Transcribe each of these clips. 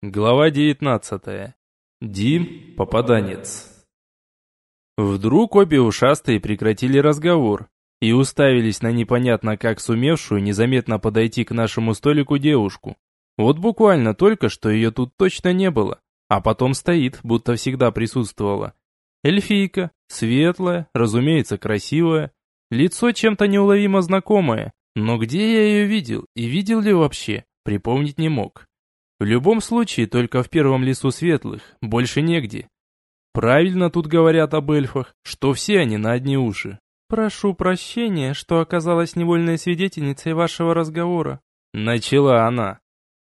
Глава 19. Дим, попаданец. Вдруг обе ушастые прекратили разговор и уставились на непонятно как сумевшую незаметно подойти к нашему столику девушку. Вот буквально только что ее тут точно не было, а потом стоит, будто всегда присутствовала. Эльфийка, светлая, разумеется, красивая, лицо чем-то неуловимо знакомое, но где я ее видел и видел ли вообще, припомнить не мог. В любом случае, только в первом лесу светлых, больше негде. Правильно тут говорят об эльфах, что все они на одни уши. «Прошу прощения, что оказалась невольной свидетельницей вашего разговора», — начала она.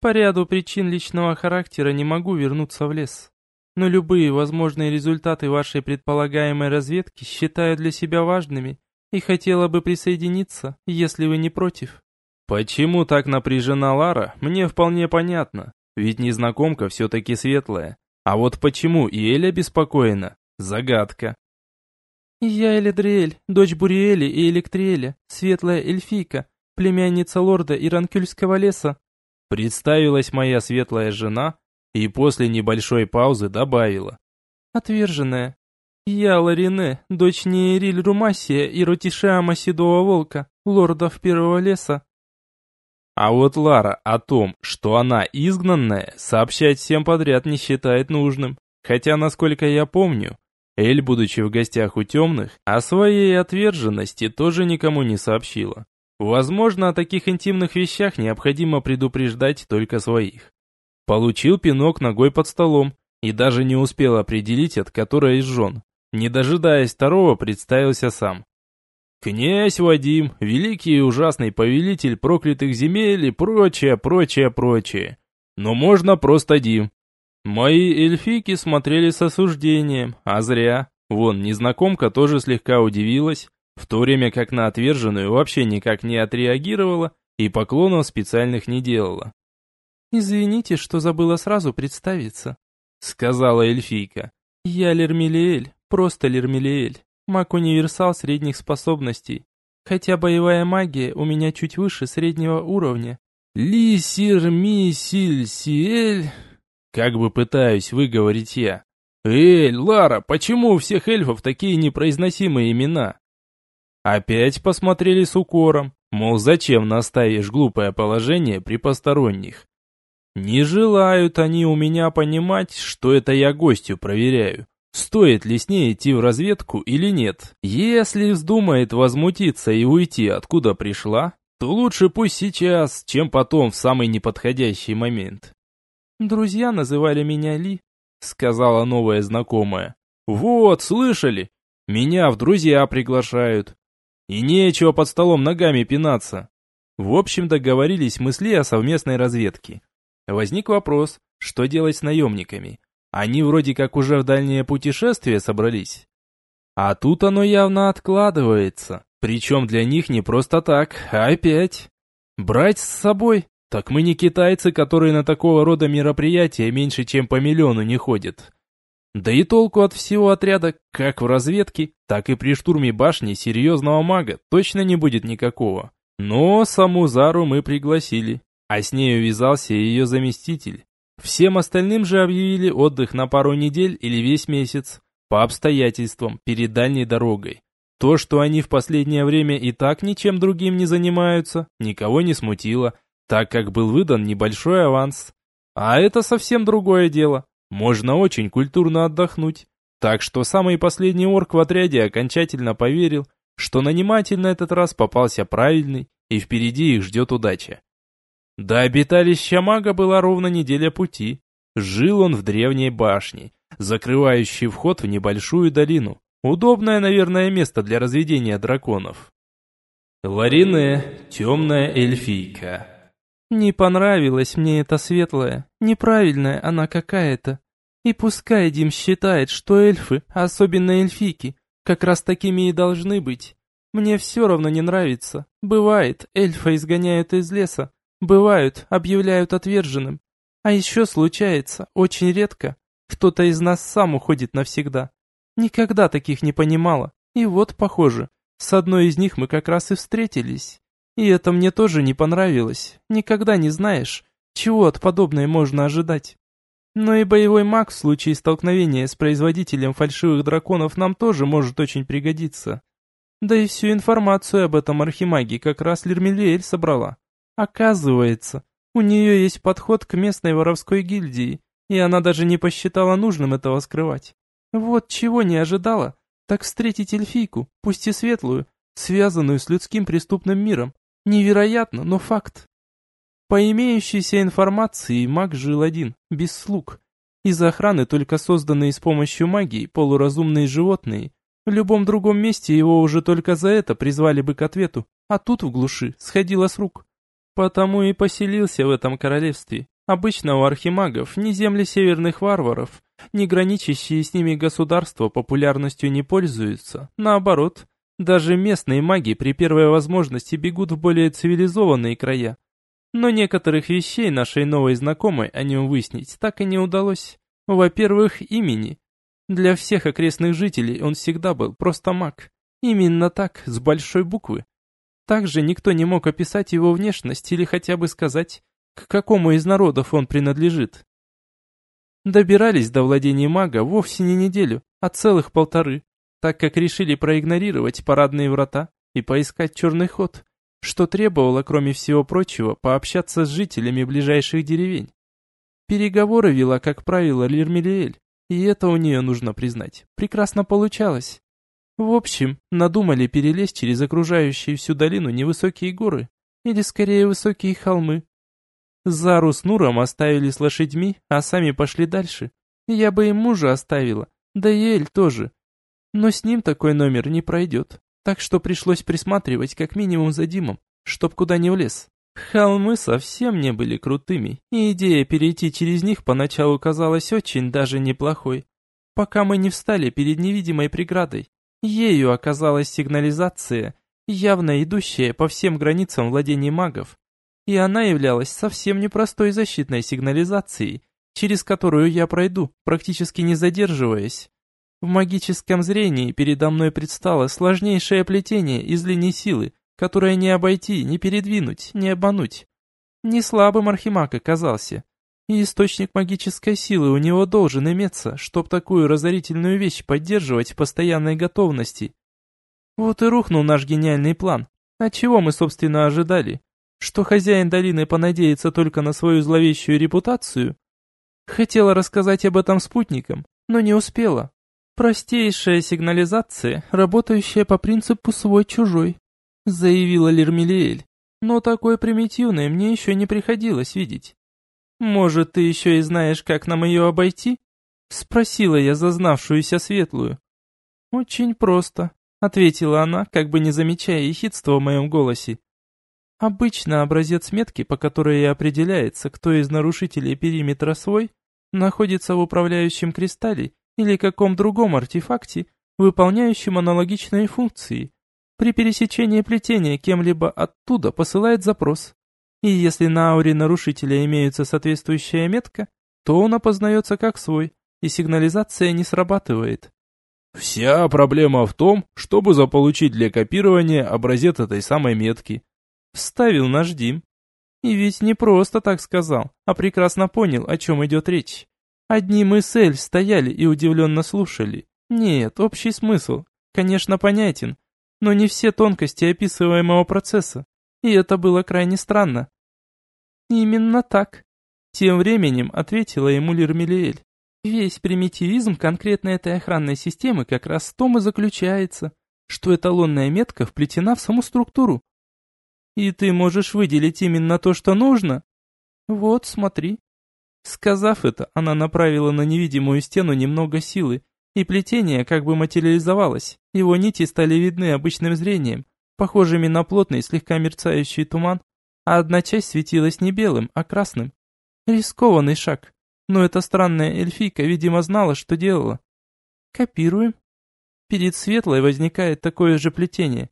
«По ряду причин личного характера не могу вернуться в лес. Но любые возможные результаты вашей предполагаемой разведки считаю для себя важными и хотела бы присоединиться, если вы не против». Почему так напряжена Лара, мне вполне понятно. Ведь незнакомка все-таки светлая. А вот почему и Эля беспокоена? Загадка. «Я Элидриэль, дочь Буриэли и Электриэля, светлая эльфийка, племянница лорда Иранкюльского леса», представилась моя светлая жена и после небольшой паузы добавила. «Отверженная. Я Ларине, дочь Неэриль Румасия и Ротишиама Седого Волка, лордов Первого леса, а вот Лара о том, что она изгнанная, сообщать всем подряд не считает нужным. Хотя, насколько я помню, Эль, будучи в гостях у темных, о своей отверженности тоже никому не сообщила. Возможно, о таких интимных вещах необходимо предупреждать только своих. Получил пинок ногой под столом и даже не успел определить, от которой из жен. Не дожидаясь второго, представился сам. Князь Вадим, великий и ужасный повелитель проклятых земель и прочее, прочее, прочее. Но можно просто Дим. Мои эльфийки смотрели с осуждением, а зря. Вон, незнакомка тоже слегка удивилась, в то время как на отверженную вообще никак не отреагировала и поклонов специальных не делала. «Извините, что забыла сразу представиться», — сказала эльфийка. «Я Лермелиэль, просто Лермелиэль. Маг-универсал средних способностей. Хотя боевая магия у меня чуть выше среднего уровня. Ли сир ми силь сиэль... Как бы пытаюсь выговорить я. Эль, Лара, почему у всех эльфов такие непроизносимые имена? Опять посмотрели с укором, мол, зачем наставишь глупое положение при посторонних? Не желают они у меня понимать, что это я гостю проверяю. Стоит ли с ней идти в разведку или нет? Если вздумает возмутиться и уйти, откуда пришла, то лучше пусть сейчас, чем потом в самый неподходящий момент. «Друзья называли меня Ли», — сказала новая знакомая. «Вот, слышали? Меня в друзья приглашают. И нечего под столом ногами пинаться». В общем, договорились мысли о совместной разведке. Возник вопрос, что делать с наемниками. Они вроде как уже в дальнее путешествие собрались. А тут оно явно откладывается. Причем для них не просто так, а опять. Брать с собой? Так мы не китайцы, которые на такого рода мероприятия меньше чем по миллиону не ходят. Да и толку от всего отряда, как в разведке, так и при штурме башни серьезного мага точно не будет никакого. Но саму Зару мы пригласили, а с нею вязался ее заместитель. Всем остальным же объявили отдых на пару недель или весь месяц, по обстоятельствам, перед дальней дорогой. То, что они в последнее время и так ничем другим не занимаются, никого не смутило, так как был выдан небольшой аванс. А это совсем другое дело. Можно очень культурно отдохнуть. Так что самый последний орк в отряде окончательно поверил, что наниматель на этот раз попался правильный, и впереди их ждет удача. До обиталища мага была ровно неделя пути. Жил он в древней башне, закрывающей вход в небольшую долину. Удобное, наверное, место для разведения драконов. Ларине, темная эльфийка. Не понравилась мне эта светлая, неправильная она какая-то. И пускай Дим считает, что эльфы, особенно эльфийки, как раз такими и должны быть. Мне все равно не нравится. Бывает, эльфа изгоняют из леса, Бывают, объявляют отверженным. А еще случается, очень редко, кто-то из нас сам уходит навсегда. Никогда таких не понимала. И вот, похоже, с одной из них мы как раз и встретились. И это мне тоже не понравилось. Никогда не знаешь, чего от подобной можно ожидать. Но и боевой маг в случае столкновения с производителем фальшивых драконов нам тоже может очень пригодиться. Да и всю информацию об этом архимаге как раз Лермелиэль собрала. Оказывается, у нее есть подход к местной воровской гильдии, и она даже не посчитала нужным этого скрывать. Вот чего не ожидала, так встретить эльфийку, пусть и светлую, связанную с людским преступным миром. Невероятно, но факт. По имеющейся информации, маг жил один, без слуг. Из охраны только созданные с помощью магии полуразумные животные. В любом другом месте его уже только за это призвали бы к ответу, а тут в глуши сходило с рук. Потому и поселился в этом королевстве. Обычно у архимагов ни земли северных варваров, ни граничащие с ними государства популярностью не пользуются. Наоборот, даже местные маги при первой возможности бегут в более цивилизованные края. Но некоторых вещей нашей новой знакомой о нем выяснить так и не удалось. Во-первых, имени. Для всех окрестных жителей он всегда был просто маг. Именно так, с большой буквы. Также никто не мог описать его внешность или хотя бы сказать, к какому из народов он принадлежит. Добирались до владения мага вовсе не неделю, а целых полторы, так как решили проигнорировать парадные врата и поискать черный ход, что требовало, кроме всего прочего, пообщаться с жителями ближайших деревень. Переговоры вела, как правило, Лирмелиэль, и это у нее, нужно признать, прекрасно получалось. В общем, надумали перелезть через окружающие всю долину невысокие горы, или скорее высокие холмы, Зару с Нуром оставили с лошадьми, а сами пошли дальше. Я бы им мужа оставила, да и Эль тоже. Но с ним такой номер не пройдет, так что пришлось присматривать как минимум за Димом, чтоб куда не влез. Холмы совсем не были крутыми, и идея перейти через них поначалу казалась очень даже неплохой. Пока мы не встали перед невидимой преградой. Ею оказалась сигнализация, явно идущая по всем границам владений магов, и она являлась совсем непростой защитной сигнализацией, через которую я пройду, практически не задерживаясь. В магическом зрении передо мной предстало сложнейшее плетение из линий силы, которое не обойти, не передвинуть, не обмануть. Не слабым архимаг оказался, и источник магической силы у него должен иметься, чтоб такую разорительную вещь поддерживать в постоянной готовности. Вот и рухнул наш гениальный план. А чего мы, собственно, ожидали? что хозяин долины понадеется только на свою зловещую репутацию? Хотела рассказать об этом спутникам, но не успела. Простейшая сигнализация, работающая по принципу свой-чужой, заявила Лермелиэль. Но такой примитивной мне еще не приходилось видеть. Может, ты еще и знаешь, как нам ее обойти? Спросила я зазнавшуюся светлую. Очень просто, ответила она, как бы не замечая ехидства в моем голосе. Обычно образец метки, по которой и определяется, кто из нарушителей периметра свой, находится в управляющем кристалле или каком другом артефакте, выполняющем аналогичные функции. При пересечении плетения кем-либо оттуда посылает запрос. И если на ауре нарушителя имеется соответствующая метка, то он опознается как свой, и сигнализация не срабатывает. Вся проблема в том, чтобы заполучить для копирования образец этой самой метки, Вставил наш Дим. И ведь не просто так сказал, а прекрасно понял, о чем идет речь. Одни мы с Эль стояли и удивленно слушали. Нет, общий смысл, конечно, понятен, но не все тонкости описываемого процесса. И это было крайне странно. Именно так. Тем временем ответила ему Лирмелиэль. Весь примитивизм конкретно этой охранной системы как раз в том и заключается, что эталонная метка вплетена в саму структуру, и ты можешь выделить именно то, что нужно? Вот, смотри. Сказав это, она направила на невидимую стену немного силы, и плетение как бы материализовалось. Его нити стали видны обычным зрением, похожими на плотный слегка мерцающий туман, а одна часть светилась не белым, а красным. Рискованный шаг, но эта странная эльфийка, видимо, знала, что делала. Копируем. Перед светлой возникает такое же плетение,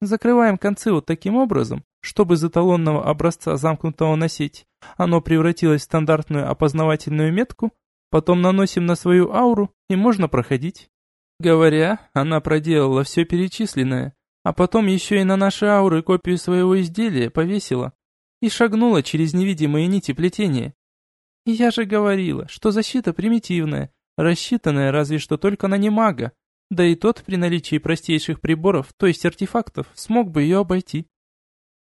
Закрываем концы вот таким образом, чтобы из эталонного образца, замкнутого на сеть, оно превратилось в стандартную опознавательную метку, потом наносим на свою ауру, и можно проходить. Говоря, она проделала все перечисленное, а потом еще и на наши ауры копию своего изделия повесила и шагнула через невидимые нити плетения. Я же говорила, что защита примитивная, рассчитанная разве что только на немага. Да и тот при наличии простейших приборов, то есть артефактов, смог бы ее обойти.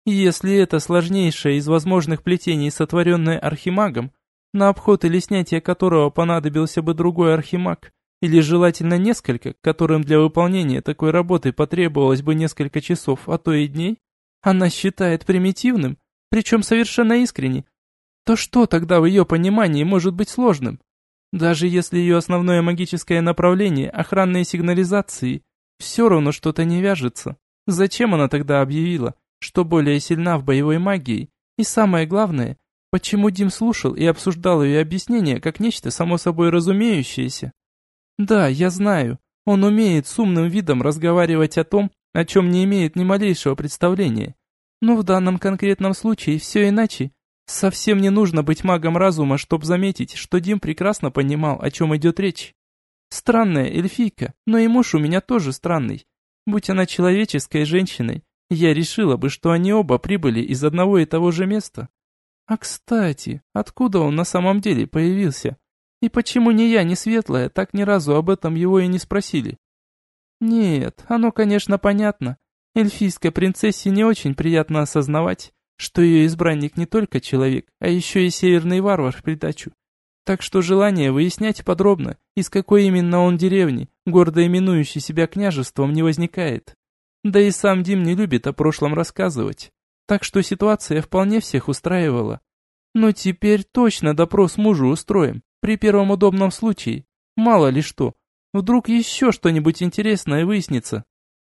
Если это сложнейшее из возможных плетений, сотворенное архимагом, на обход или снятие которого понадобился бы другой архимаг, или желательно несколько, которым для выполнения такой работы потребовалось бы несколько часов, а то и дней, она считает примитивным, причем совершенно искренне, то что тогда в ее понимании может быть сложным? Даже если ее основное магическое направление – охранные сигнализации, все равно что-то не вяжется. Зачем она тогда объявила, что более сильна в боевой магии? И самое главное, почему Дим слушал и обсуждал ее объяснение как нечто само собой разумеющееся? Да, я знаю, он умеет с умным видом разговаривать о том, о чем не имеет ни малейшего представления. Но в данном конкретном случае все иначе. Совсем не нужно быть магом разума, чтобы заметить, что Дим прекрасно понимал, о чем идет речь. Странная эльфийка, но и муж у меня тоже странный. Будь она человеческой женщиной, я решила бы, что они оба прибыли из одного и того же места. А кстати, откуда он на самом деле появился? И почему ни я, ни Светлая так ни разу об этом его и не спросили? Нет, оно, конечно, понятно. Эльфийской принцессе не очень приятно осознавать, что ее избранник не только человек, а еще и северный варвар в придачу. Так что желание выяснять подробно, из какой именно он деревни, гордо именующий себя княжеством, не возникает. Да и сам Дим не любит о прошлом рассказывать. Так что ситуация вполне всех устраивала. Но теперь точно допрос мужу устроим, при первом удобном случае. Мало ли что, вдруг еще что-нибудь интересное выяснится.